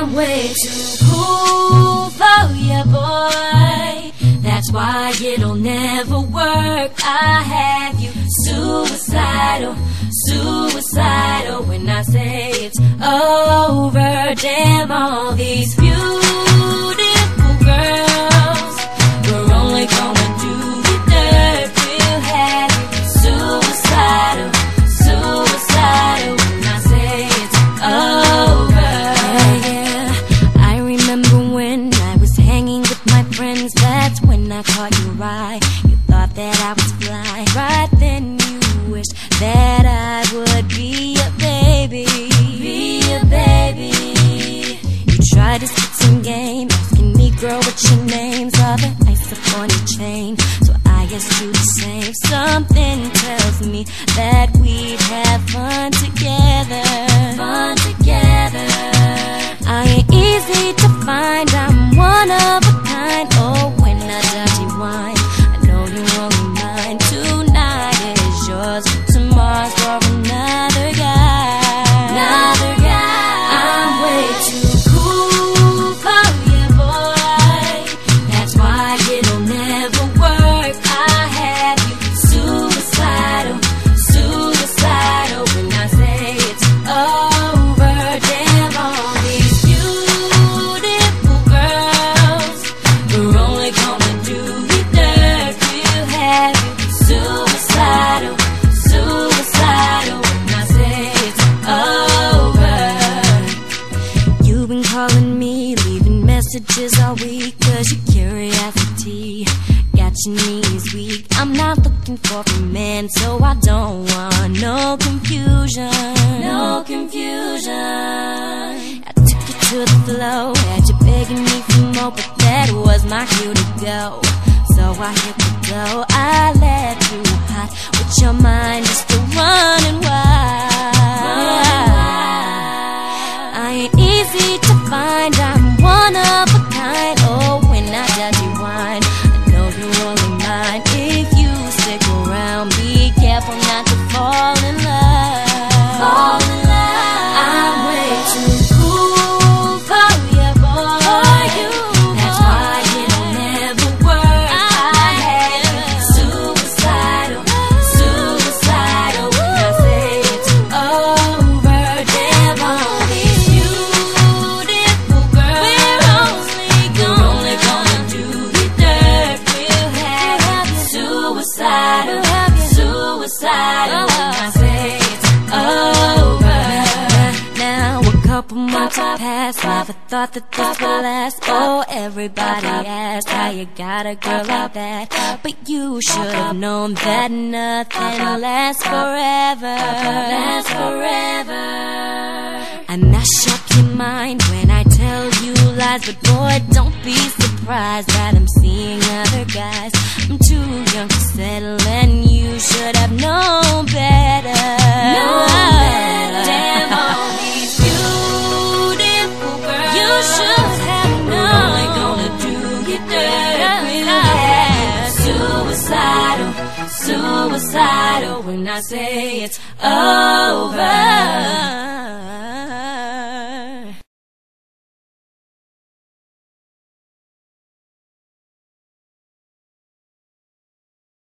I'm way too cool for you, boy. That's why it'll never work. I have you suicidal, suicidal. When I say it's over, damn all these Right then you wished that I would be a baby. Be a baby. You tried to spit some game, asking me, girl, what's your name? Saw the ice up on your chain, so I asked you the same. Something tells me that we'd have fun together. Been calling me, leaving messages all week, cause your curiosity got your knees weak. I'm not looking for a man, so I don't want no confusion. No confusion. I took you to the flow, had you begging me for more, but that was my cue to go. So I hit the go, I let you not I say it's over. Now a couple months have passed. Never thought that this would last. Oh, everybody asked how you got a girl like that. But you should have known that nothing lasts forever. Lasts forever. I mash up your mind when I tell you lies, but boy, don't be surprised that I'm seeing other guys. I'm too young to settle, and When I say it's over.